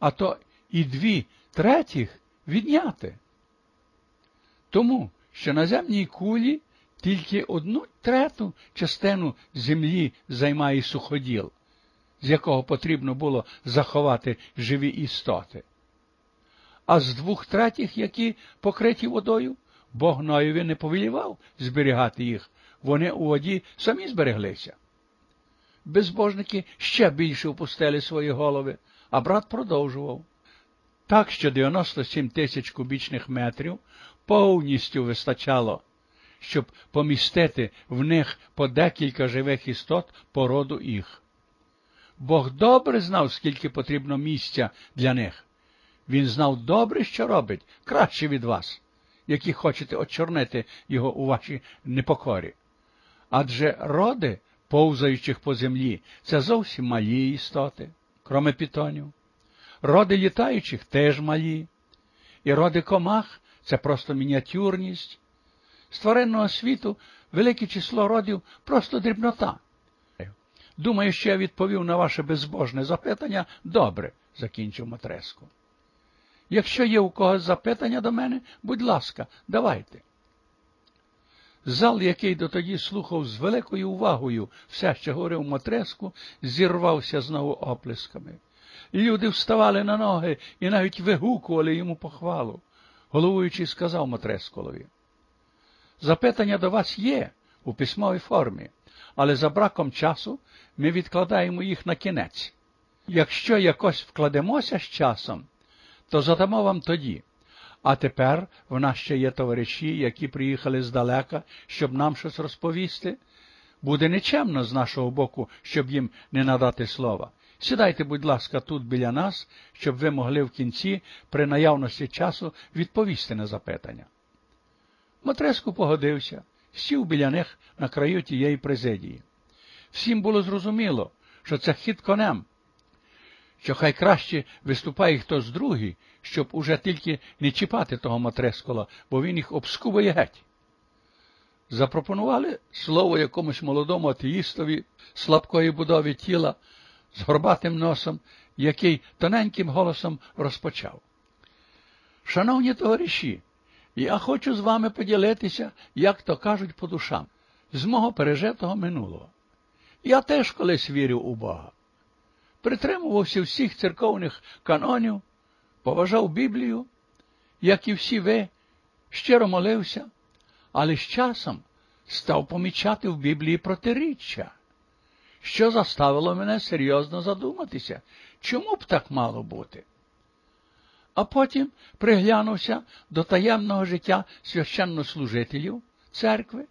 а то і дві третіх відняти. Тому, що на земній кулі тільки одну трету частину землі займає суходіл, з якого потрібно було заховати живі істоти. А з двох третіх, які покриті водою, Бог Ноєві не повелівав зберігати їх, вони у воді самі збереглися. Безбожники ще більше опустили свої голови, а брат продовжував. Так що 97 тисяч кубічних метрів повністю вистачало, щоб помістити в них по декілька живих істот породу їх. Бог добре знав, скільки потрібно місця для них. Він знав добре, що робить, краще від вас, які хочете очорнити його у вашій непокорі. Адже роди, повзаючих по землі, це зовсім малі істоти, кроме пітонів. Роди літаючих теж малі, і роди комах це просто мініатюрність. З тваринного світу велике число родів просто дрібнота. Думаю, що я відповів на ваше безбожне запитання добре, закінчив Матреску. Якщо є у когось запитання до мене, будь ласка, давайте. Зал, який дотоді слухав з великою увагою все, що говорив Матреску, зірвався знову оплесками. Люди вставали на ноги і навіть вигукували йому похвалу. Головуючий сказав Матресколові. Запитання до вас є у письмовій формі, але за браком часу ми відкладаємо їх на кінець. Якщо якось вкладемося з часом, то задамо вам тоді. А тепер в нас ще є товариші, які приїхали здалека, щоб нам щось розповісти. Буде нечемно з нашого боку, щоб їм не надати слова. Сідайте, будь ласка, тут біля нас, щоб ви могли в кінці, при наявності часу, відповісти на запитання. Матреску погодився, сів біля них на краю тієї президії. Всім було зрозуміло, що це хід конем, що хай краще виступає хтось другий, щоб уже тільки не чіпати того Матрескола, бо він їх обскубає геть. Запропонували слово якомусь молодому атеїстові слабкої будови тіла з горбатим носом, який тоненьким голосом розпочав. Шановні товариші, я хочу з вами поділитися, як то кажуть, по душам, з мого пережитого минулого. Я теж колись вірив у Бога. Притримувався всіх церковних канонів, поважав Біблію, як і всі ви, щиро молився, але з часом став помічати в Біблії протиріччя, що заставило мене серйозно задуматися, чому б так мало бути. А потім приглянувся до таємного життя священнослужителів церкви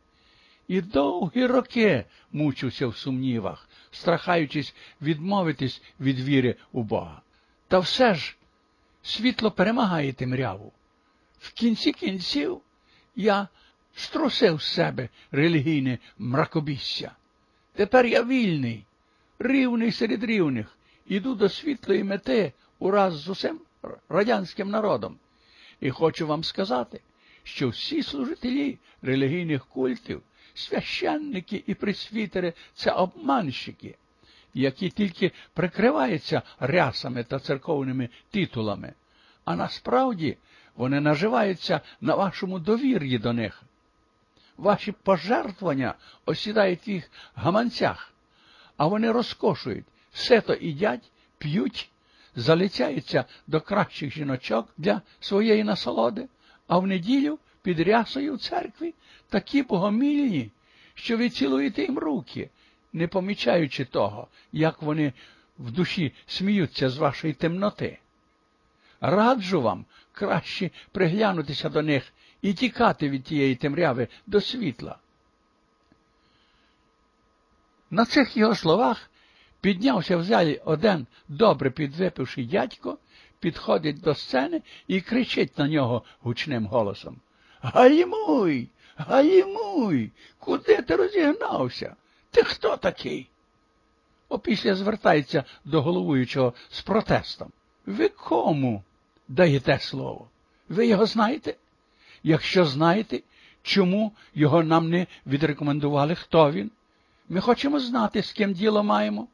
і довгі роки мучився в сумнівах, страхаючись відмовитись від віри у Бога. Та все ж світло перемагає темряву. В кінці кінців я струсив з себе релігійне мракобісся. Тепер я вільний, рівний серед рівних, іду до світлої мети ураз з усім радянським народом. І хочу вам сказати, що всі служителі релігійних культів, священники і присвітери це обманщики, які тільки прикриваються рясами та церковними титулами, а насправді вони наживаються на вашому довір'ї до них. Ваші пожертвування осідають в їх гаманцях, а вони розкошують, все то їдять, п'ють залицяються до кращих жіночок для своєї насолоди, а в неділю під рясою в церкві такі богомільні, що ви цілуєте їм руки, не помічаючи того, як вони в душі сміються з вашої темноти. Раджу вам краще приглянутися до них і тікати від тієї темряви до світла. На цих його словах Піднявся в залі один добре підвипивший дядько, підходить до сцени і кричить на нього гучним голосом. Гальмуй, гальмуй, куди ти розігнався? Ти хто такий? Опісля звертається до головуючого з протестом. Ви кому даєте слово? Ви його знаєте? Якщо знаєте, чому його нам не відрекомендували, хто він? Ми хочемо знати, з ким діло маємо.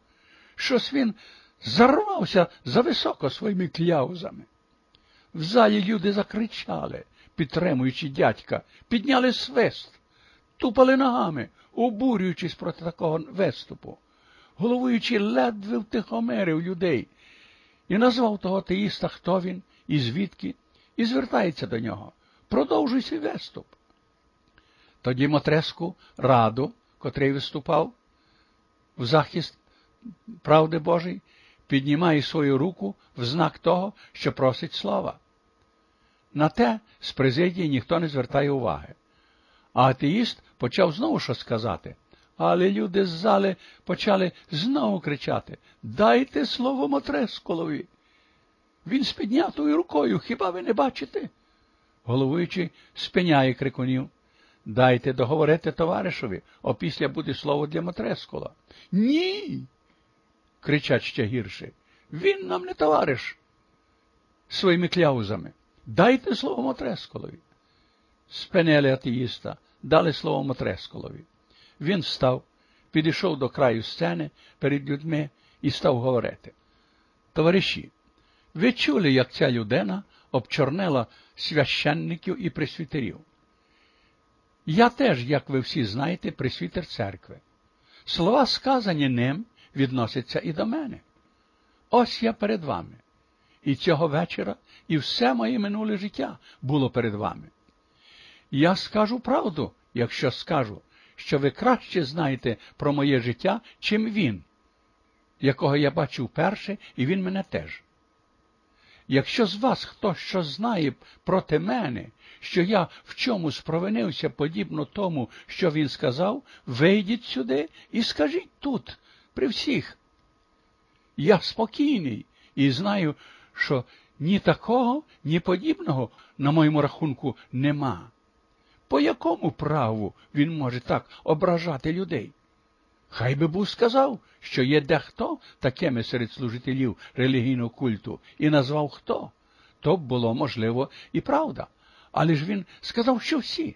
Щось він зарвався зависоко своїми кляузами. В залі люди закричали, підтримуючи дядька, підняли свист, тупали ногами, обурюючись проти такого виступу. Головуючи ледве втихомерив людей і назвав того теїста, хто він і звідки, і звертається до нього. Продовжуй свій виступ. Тоді Матреску раду, котрий виступав в захист правди Божої, піднімає свою руку в знак того, що просить слова. На те з президії ніхто не звертає уваги. А атеїст почав знову щось сказати. Але люди з зали почали знову кричати Дайте слово Мотресколові. Він з піднятою рукою, хіба ви не бачите? Головуючий спиняє крикунів. Дайте договорити товаришові, опісля буде слово для Мотрескола. Ні. кричать ще гірше. Він нам не товариш своїми кляузами. Дайте слово Мотресколові. Спинили атеїста, дали слово Мотресколові. Він встав, підійшов до краю сцени перед людьми і став говорити. Товариші, ви чули, як ця людина обчорнила священників і присвітерів? Я теж, як ви всі знаєте, присвітер церкви. Слова, сказані ним, відносяться і до мене. Ось я перед вами. І цього вечора, і все моє минуле життя було перед вами. Я скажу правду, якщо скажу, що ви краще знаєте про моє життя, чим він, якого я бачив перше, і він мене теж. Якщо з вас хтось що знає проти мене, що я в чомусь провинився подібно тому, що він сказав, вийдіть сюди і скажіть тут, при всіх. Я спокійний і знаю, що ні такого, ні подібного на моєму рахунку нема. По якому праву він може так ображати людей? Хай би був сказав, що є дехто такими серед служителів релігійного культу, і назвав хто. То б було, можливо, і правда. Але ж він сказав, що всі.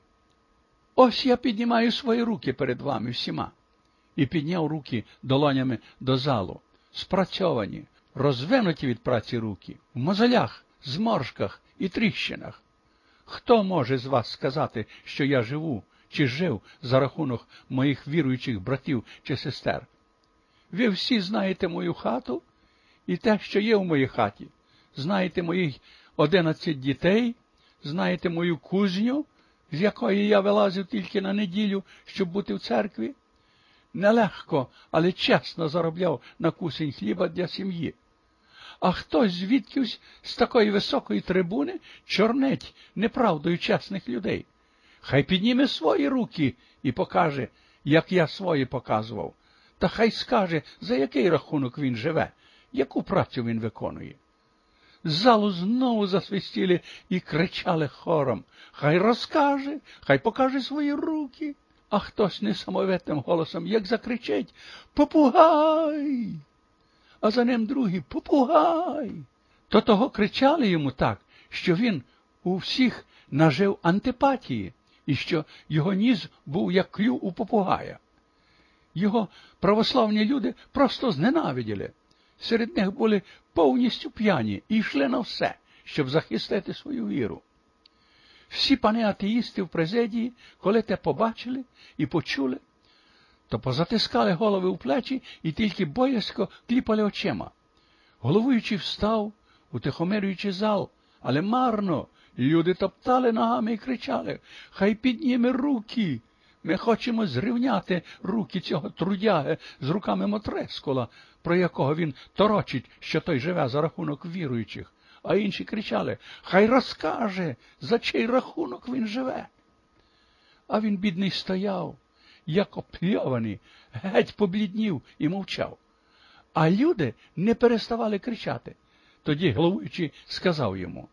Ось я піднімаю свої руки перед вами всіма. І підняв руки долонями до залу, спрацьовані, розвинуті від праці руки, в мозолях, зморшках і тріщинах. Хто може з вас сказати, що я живу чи жив за рахунок моїх віруючих братів чи сестер? Ви всі знаєте мою хату і те, що є в моїй хаті. Знаєте моїх одинадцять дітей, знаєте мою кузню, з якої я вилазив тільки на неділю, щоб бути в церкві. Нелегко, але чесно заробляв на кусень хліба для сім'ї а хтось звідкись з такої високої трибуни чорнить неправдою чесних людей. Хай підніме свої руки і покаже, як я свої показував, та хай скаже, за який рахунок він живе, яку працю він виконує. З залу знову засвистіли і кричали хором Хай розкаже, хай покаже свої руки. А хтось несамовитим голосом, як закричить Попугай а за ним другий попугай. То того кричали йому так, що він у всіх нажив антипатії, і що його ніс був як клю у попугая. Його православні люди просто зненавиділи. Серед них були повністю п'яні і йшли на все, щоб захистити свою віру. Всі пани атеїсти в президії, коли те побачили і почули, то позатискали голови у плечі і тільки боязко кліпали очима. Головуючий встав, утихомирюючи зал, але марно. Люди топтали ногами і кричали Хай підніме руки. Ми хочемо зрівняти руки цього трудяги з руками Мотрескола, про якого він торочить, що той живе за рахунок віруючих. А інші кричали Хай розкаже, за чий рахунок він живе. А він, бідний, стояв як опльований, геть побліднів і мовчав. А люди не переставали кричати. Тоді головуючий сказав йому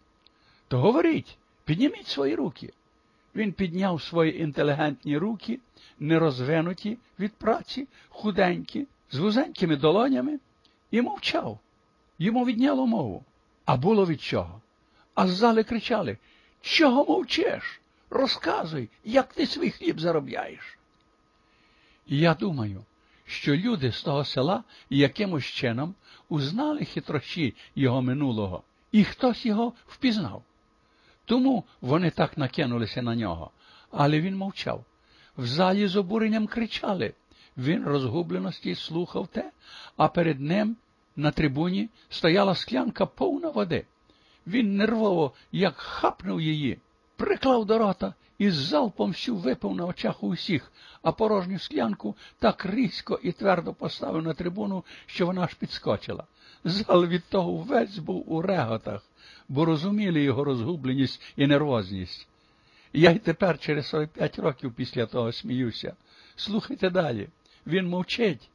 То говоріть, підніміть свої руки. Він підняв свої інтелігентні руки, нерозвинуті від праці, худенькі, з вузенькими долонями, і мовчав. Йому відняло мову. А було від чого. А з зали кричали Чого мовчиш? Розказуй, як ти свій хліб заробляєш. Я думаю, що люди з того села якимось чином узнали хитрощі його минулого, і хтось його впізнав. Тому вони так накинулися на нього, але він мовчав. В залі з обуренням кричали. Він розгубленості слухав те, а перед ним на трибуні стояла склянка повна води. Він нервово, як хапнув її, приклав до рота і з залпом всю випив на очах у всіх, а порожню склянку так різко і твердо поставив на трибуну, що вона аж підскочила. Зал від того весь був у реготах, бо розуміли його розгубленість і нервозність. Я й тепер через 45 років після того сміюся. Слухайте далі. Він мовчить,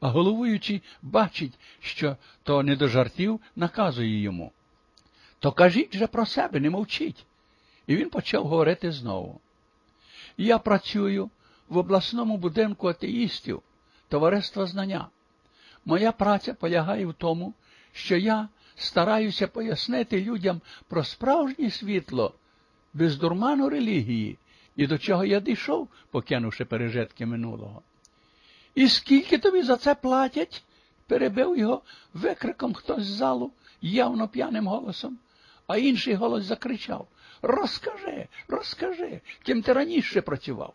а головуючий бачить, що то не до жартів наказує йому. То кажіть же про себе, не мовчіть. І він почав говорити знову. Я працюю в обласному будинку атеїстів, товариства знання. Моя праця полягає в тому, що я стараюся пояснити людям про справжнє світло, без дурману релігії і до чого я дійшов, покинувши пережитки минулого. І скільки тобі за це платять? перебив його викриком хтось з залу, явно п'яним голосом, а інший голос закричав Розкажи, розкажи, ким ти раніше працював.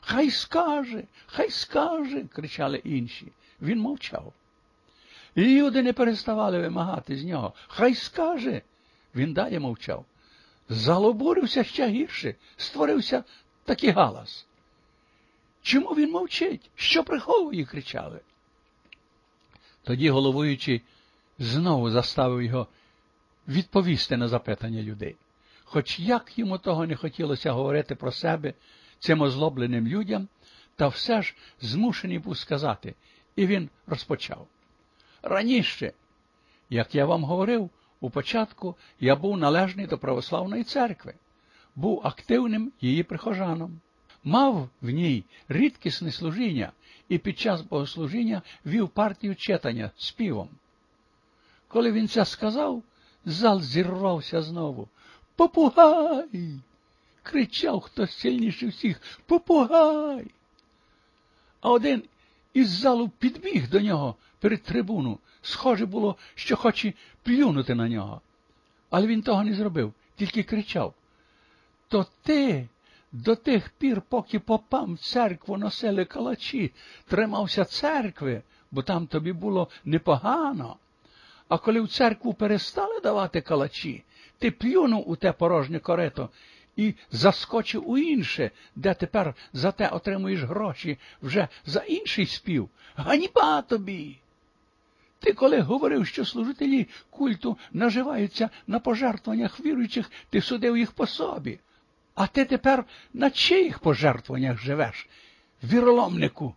Хай скаже, хай скаже, кричали інші. Він мовчав. Люди не переставали вимагати з нього. Хай скаже. Він далі мовчав. Залобурився ще гірше, створився такий галас. Чому він мовчить? Що приховує? кричали. Тоді головуючий знову заставив його відповісти на запитання людей. Хоч як йому того не хотілося говорити про себе цим озлобленим людям, та все ж змушений був сказати, і він розпочав. Раніше, як я вам говорив, у початку я був належний до православної церкви, був активним її прихожаном, мав в ній рідкісне служіння і під час богослужіння вів партію читання співом. Коли він це сказав, зал зірвався знову. Попугай! кричав хтось сильніше всіх. Попугай! А один із залу підбіг до нього перед трибуну. Схоже було, що хоче плюнути на нього. Але він того не зробив, тільки кричав. То ти до тих пір, поки попам в церкву носили калачі, тримався церкви, бо там тобі було непогано. А коли в церкву перестали давати калачі, ти плюнув у те порожнє корито і заскочив у інше, де тепер за те отримуєш гроші вже за інший спів. Ганьба тобі! Ти коли говорив, що служителі культу наживаються на пожертвуваннях віруючих, ти судив їх по собі. А ти тепер на чиїх пожертвуваннях живеш, віроломнику?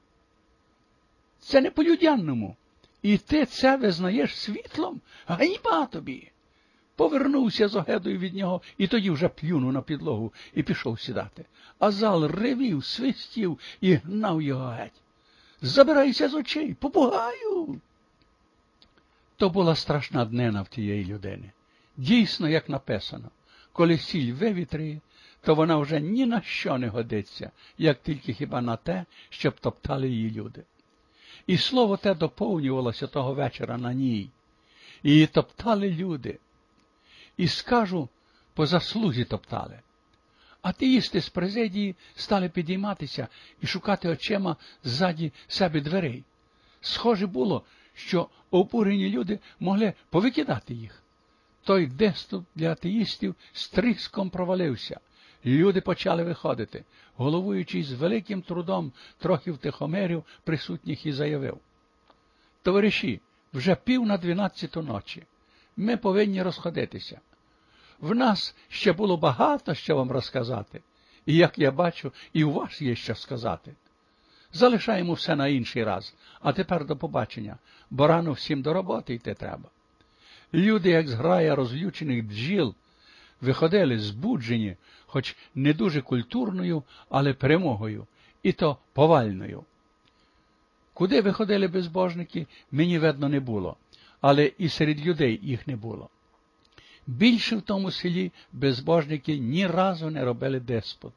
Це не по-людянному. І ти це визнаєш світлом? Ганьба тобі. Повернувся з огедою від нього і тоді вже плюнув на підлогу і пішов сідати. А зал ревів, свистів і гнав його геть. Забирайся з очей, попугаю. То була страшна днина в тієї людини. Дійсно, як написано, коли сіль вивітрює, то вона вже ні на що не годиться, як тільки хіба на те, щоб топтали її люди. І слово те доповнювалося того вечора на ній. Її топтали люди. І скажу, по заслузі топтали. Атеїсти з президії стали підійматися і шукати очима ззаді себе дверей. Схоже було, що обурені люди могли повикидати їх. Той деступ для атеїстів з тріском провалився. Люди почали виходити. Головуючий з великим трудом трохи втихомирів присутніх і заявив. Товариші, вже пів на дванадцяту ночі. Ми повинні розходитися. В нас ще було багато що вам розказати, і, як я бачу, і у вас є що сказати. Залишаємо все на інший раз, а тепер до побачення, бо рано всім до роботи йти треба. Люди, як зграя розлючених бджіл, виходили збуджені, хоч не дуже культурною, але перемогою, і то повальною. Куди виходили безбожники, мені видно не було, але і серед людей їх не було. Більше в тому селі безбожники ні разу не робили деспот.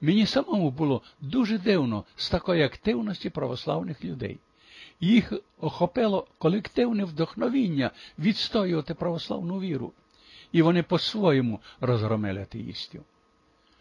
Мені самому було дуже дивно з такої активності православних людей. їх охопило колективне вдохновіння відстоювати православну віру, і вони по-своєму розгромили атеїстів.